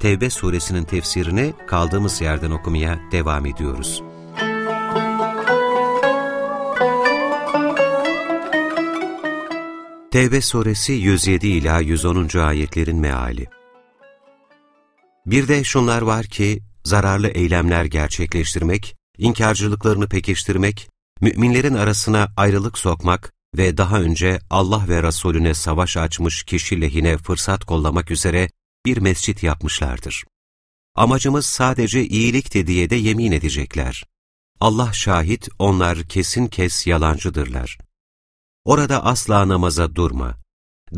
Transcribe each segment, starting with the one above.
Tevbe suresinin tefsirini kaldığımız yerden okumaya devam ediyoruz. Tevbe suresi 107 ila 110. ayetlerin meali. Bir de şunlar var ki zararlı eylemler gerçekleştirmek, inkarcılıklarını pekiştirmek, müminlerin arasına ayrılık sokmak ve daha önce Allah ve Resulüne savaş açmış kişi lehine fırsat kollamak üzere bir mescit yapmışlardır. Amacımız sadece iyilikti diye de yemin edecekler. Allah şahit onlar kesin kes yalancıdırlar. Orada asla namaza durma.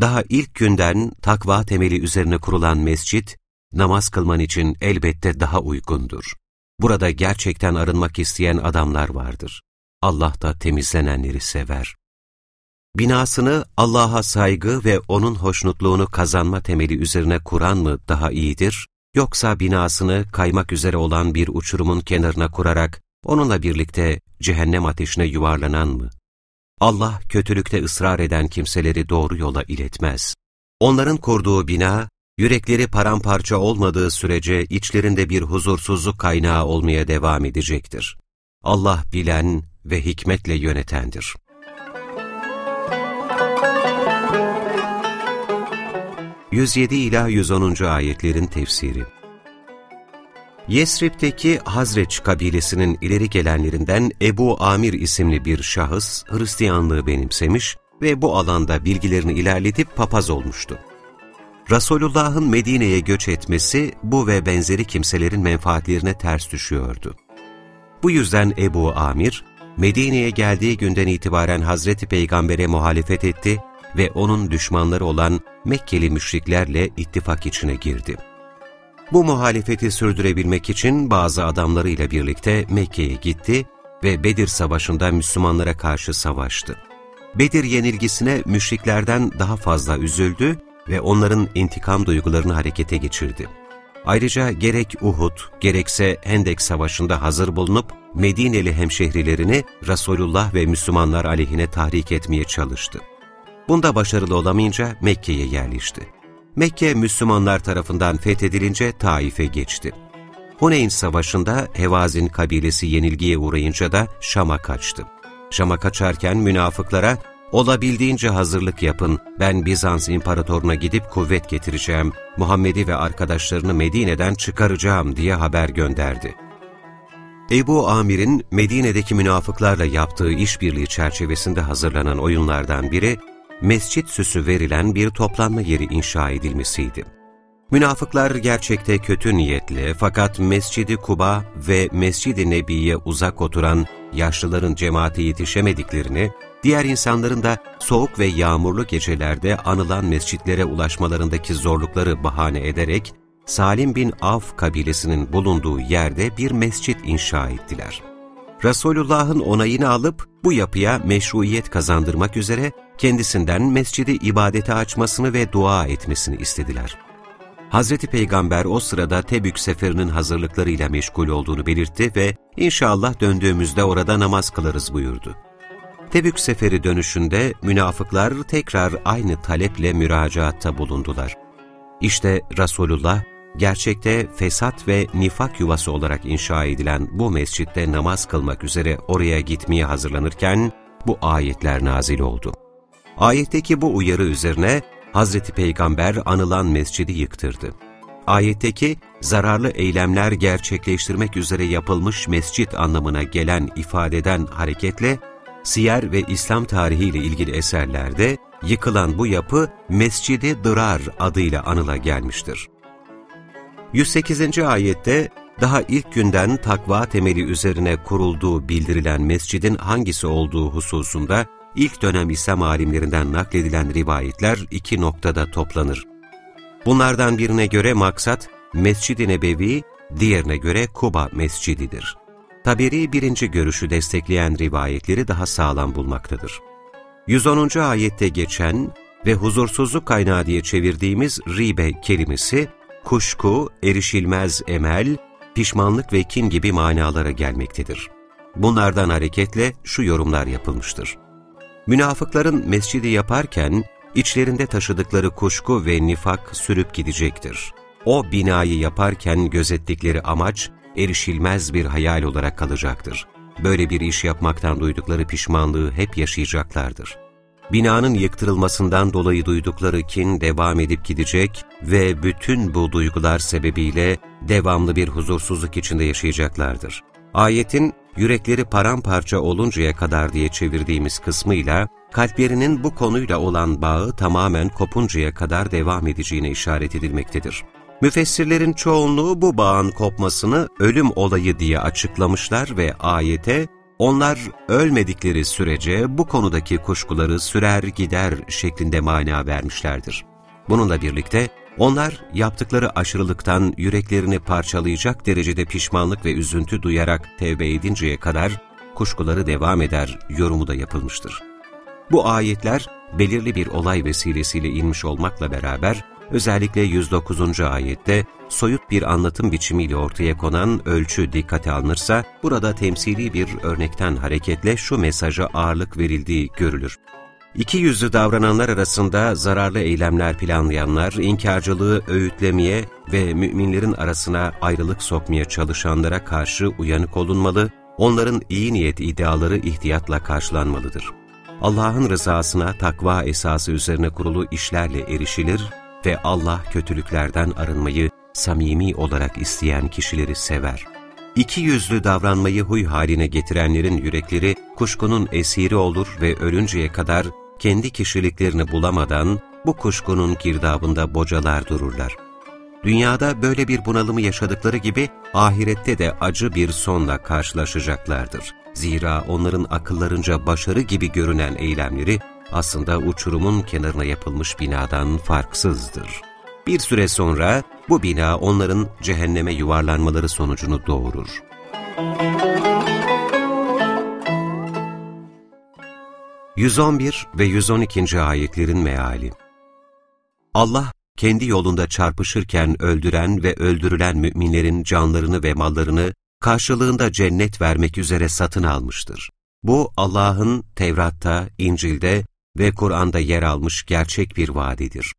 Daha ilk günden takva temeli üzerine kurulan mescit, namaz kılman için elbette daha uygundur. Burada gerçekten arınmak isteyen adamlar vardır. Allah da temizlenenleri sever. Binasını Allah'a saygı ve O'nun hoşnutluğunu kazanma temeli üzerine kuran mı daha iyidir, yoksa binasını kaymak üzere olan bir uçurumun kenarına kurarak onunla birlikte cehennem ateşine yuvarlanan mı? Allah kötülükte ısrar eden kimseleri doğru yola iletmez. Onların kurduğu bina, yürekleri paramparça olmadığı sürece içlerinde bir huzursuzluk kaynağı olmaya devam edecektir. Allah bilen ve hikmetle yönetendir. 107 ila 110. ayetlerin tefsiri. Yesrib'teki Hazreç kabilesinin ileri gelenlerinden Ebu Amir isimli bir şahıs Hristiyanlığı benimsemiş ve bu alanda bilgilerini ilerletip papaz olmuştu. Resulullah'ın Medine'ye göç etmesi bu ve benzeri kimselerin menfaatlerine ters düşüyordu. Bu yüzden Ebu Amir, Medine'ye geldiği günden itibaren Hazreti Peygamber'e muhalefet etti ve onun düşmanları olan Mekkeli müşriklerle ittifak içine girdi. Bu muhalefeti sürdürebilmek için bazı adamlarıyla birlikte Mekke'ye gitti ve Bedir Savaşı'nda Müslümanlara karşı savaştı. Bedir yenilgisine müşriklerden daha fazla üzüldü ve onların intikam duygularını harekete geçirdi. Ayrıca gerek Uhud, gerekse Hendek Savaşı'nda hazır bulunup Medineli hemşehrilerini Resulullah ve Müslümanlar aleyhine tahrik etmeye çalıştı. Bunda başarılı olamayınca Mekke'ye yerleşti. Mekke Müslümanlar tarafından fethedilince Taif'e geçti. Huneyn Savaşı'nda Hevazin kabilesi yenilgiye uğrayınca da Şam'a kaçtı. Şam'a kaçarken münafıklara olabildiğince hazırlık yapın, ben Bizans imparatoruna gidip kuvvet getireceğim, Muhammed'i ve arkadaşlarını Medine'den çıkaracağım diye haber gönderdi. Ebu Amir'in Medine'deki münafıklarla yaptığı işbirliği çerçevesinde hazırlanan oyunlardan biri, mescit süsü verilen bir toplanma yeri inşa edilmesiydi. Münafıklar gerçekte kötü niyetli fakat Mescidi Kuba ve Mescid-i Nebi'ye uzak oturan yaşlıların cemaate yetişemediklerini, diğer insanların da soğuk ve yağmurlu gecelerde anılan mescitlere ulaşmalarındaki zorlukları bahane ederek, Salim bin Avf kabilesinin bulunduğu yerde bir mescit inşa ettiler. Resulullah'ın onayını alıp bu yapıya meşruiyet kazandırmak üzere kendisinden mescidi ibadete açmasını ve dua etmesini istediler. Hazreti Peygamber o sırada Tebük seferinin hazırlıklarıyla meşgul olduğunu belirtti ve inşallah döndüğümüzde orada namaz kılarız buyurdu. Tebük seferi dönüşünde münafıklar tekrar aynı taleple müracaatta bulundular. İşte Resulullah gerçekte fesat ve nifak yuvası olarak inşa edilen bu mescitte namaz kılmak üzere oraya gitmeye hazırlanırken bu ayetler nazil oldu. Ayetteki bu uyarı üzerine Hazreti Peygamber anılan mescidi yıktırdı. Ayetteki zararlı eylemler gerçekleştirmek üzere yapılmış mescit anlamına gelen ifadeden hareketle, siyer ve İslam tarihi ile ilgili eserlerde yıkılan bu yapı Mescidi Dırar adıyla anıla gelmiştir. 108. ayette daha ilk günden takva temeli üzerine kurulduğu bildirilen mescidin hangisi olduğu hususunda ilk dönem İslam alimlerinden nakledilen rivayetler iki noktada toplanır. Bunlardan birine göre maksat, Mescid-i Nebevi, diğerine göre Kuba Mescididir. Taberi birinci görüşü destekleyen rivayetleri daha sağlam bulmaktadır. 110. ayette geçen ve huzursuzluk kaynağı diye çevirdiğimiz ribe kelimesi, kuşku, erişilmez emel, pişmanlık ve kin gibi manalara gelmektedir. Bunlardan hareketle şu yorumlar yapılmıştır. Münafıkların mescidi yaparken içlerinde taşıdıkları kuşku ve nifak sürüp gidecektir. O binayı yaparken gözettikleri amaç erişilmez bir hayal olarak kalacaktır. Böyle bir iş yapmaktan duydukları pişmanlığı hep yaşayacaklardır. Binanın yıktırılmasından dolayı duydukları kin devam edip gidecek ve bütün bu duygular sebebiyle devamlı bir huzursuzluk içinde yaşayacaklardır. Ayetin yürekleri paramparça oluncaya kadar diye çevirdiğimiz kısmıyla, kalplerinin bu konuyla olan bağı tamamen kopuncaya kadar devam edeceğine işaret edilmektedir. Müfessirlerin çoğunluğu bu bağın kopmasını ölüm olayı diye açıklamışlar ve ayete, onlar ölmedikleri sürece bu konudaki kuşkuları sürer gider şeklinde mana vermişlerdir. Bununla birlikte onlar yaptıkları aşırılıktan yüreklerini parçalayacak derecede pişmanlık ve üzüntü duyarak tevbe edinceye kadar kuşkuları devam eder yorumu da yapılmıştır. Bu ayetler belirli bir olay vesilesiyle inmiş olmakla beraber özellikle 109. ayette soyut bir anlatım biçimiyle ortaya konan ölçü dikkate alınırsa burada temsili bir örnekten hareketle şu mesaja ağırlık verildiği görülür. İki yüzlü davrananlar arasında zararlı eylemler planlayanlar, inkarcılığı öğütlemeye ve müminlerin arasına ayrılık sokmaya çalışanlara karşı uyanık olunmalı, onların iyi niyet iddiaları ihtiyatla karşılanmalıdır. Allah'ın rızasına takva esası üzerine kurulu işlerle erişilir ve Allah kötülüklerden arınmayı samimi olarak isteyen kişileri sever. İki yüzlü davranmayı huy haline getirenlerin yürekleri kuşkunun esiri olur ve ölünceye kadar kendi kişiliklerini bulamadan bu kuşkunun girdabında bocalar dururlar. Dünyada böyle bir bunalımı yaşadıkları gibi ahirette de acı bir sonla karşılaşacaklardır. Zira onların akıllarınca başarı gibi görünen eylemleri aslında uçurumun kenarına yapılmış binadan farksızdır. Bir süre sonra bu bina onların cehenneme yuvarlanmaları sonucunu doğurur. ...111 ve 112. ayetlerin meali Allah, kendi yolunda çarpışırken öldüren ve öldürülen müminlerin canlarını ve mallarını karşılığında cennet vermek üzere satın almıştır. Bu Allah'ın Tevrat'ta, İncil'de ve Kur'an'da yer almış gerçek bir vaadidir.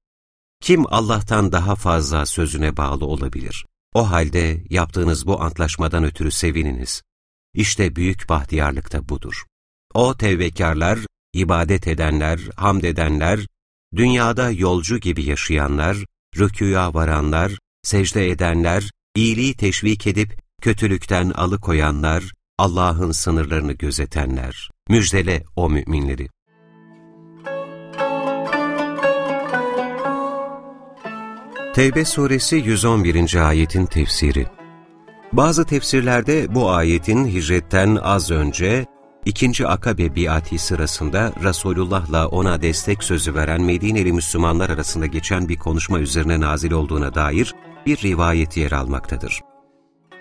Kim Allah'tan daha fazla sözüne bağlı olabilir? O halde yaptığınız bu antlaşmadan ötürü sevininiz. İşte büyük bahtiyarlık da budur. O tevbekarlar, ibadet edenler, hamd edenler, dünyada yolcu gibi yaşayanlar, rükûya varanlar, secde edenler, iyiliği teşvik edip kötülükten alıkoyanlar, Allah'ın sınırlarını gözetenler. Müjdele o müminleri. Tevbe suresi 111. ayetin tefsiri Bazı tefsirlerde bu ayetin hicretten az önce ikinci Akabe biati sırasında Resulullah'la ona destek sözü veren Medineli Müslümanlar arasında geçen bir konuşma üzerine nazil olduğuna dair bir rivayet yer almaktadır.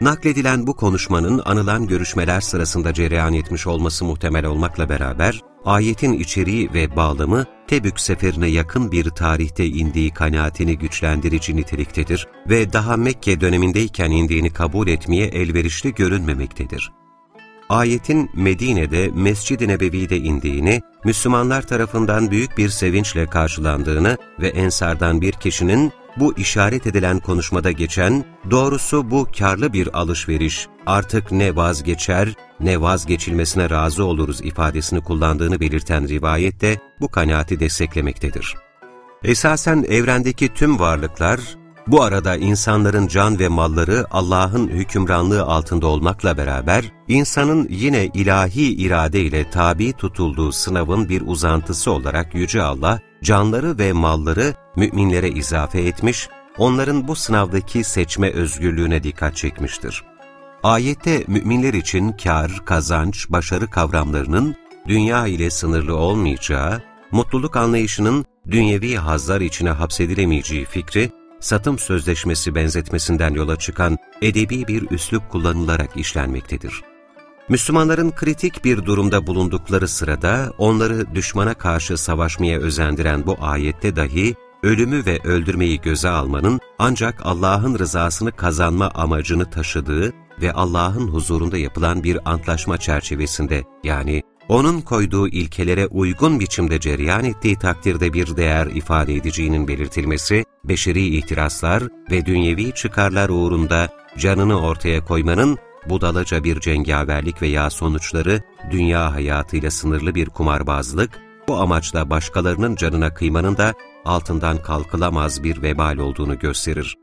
Nakledilen bu konuşmanın anılan görüşmeler sırasında cereyan etmiş olması muhtemel olmakla beraber, ayetin içeriği ve bağlamı Tebük seferine yakın bir tarihte indiği kanaatini güçlendirici niteliktedir ve daha Mekke dönemindeyken indiğini kabul etmeye elverişli görünmemektedir. Ayetin Medine'de Mescid-i Nebevi'de indiğini, Müslümanlar tarafından büyük bir sevinçle karşılandığını ve Ensardan bir kişinin bu işaret edilen konuşmada geçen, doğrusu bu karlı bir alışveriş, artık ne vazgeçer ne vazgeçilmesine razı oluruz ifadesini kullandığını belirten rivayet de bu kanaati desteklemektedir. Esasen evrendeki tüm varlıklar, bu arada insanların can ve malları Allah'ın hükümranlığı altında olmakla beraber, insanın yine ilahi irade ile tabi tutulduğu sınavın bir uzantısı olarak Yüce Allah, canları ve malları müminlere izafe etmiş, onların bu sınavdaki seçme özgürlüğüne dikkat çekmiştir. Ayette müminler için kar, kazanç, başarı kavramlarının dünya ile sınırlı olmayacağı, mutluluk anlayışının dünyevi hazlar içine hapsedilemeyeceği fikri, satım sözleşmesi benzetmesinden yola çıkan edebi bir üslup kullanılarak işlenmektedir. Müslümanların kritik bir durumda bulundukları sırada onları düşmana karşı savaşmaya özendiren bu ayette dahi ölümü ve öldürmeyi göze almanın ancak Allah'ın rızasını kazanma amacını taşıdığı ve Allah'ın huzurunda yapılan bir antlaşma çerçevesinde yani onun koyduğu ilkelere uygun biçimde cereyan ettiği takdirde bir değer ifade edeceğinin belirtilmesi, beşeri ihtiraslar ve dünyevi çıkarlar uğrunda canını ortaya koymanın budalaca bir cengaverlik veya sonuçları dünya hayatıyla sınırlı bir kumarbazlık, bu amaçla başkalarının canına kıymanın da altından kalkılamaz bir vebal olduğunu gösterir.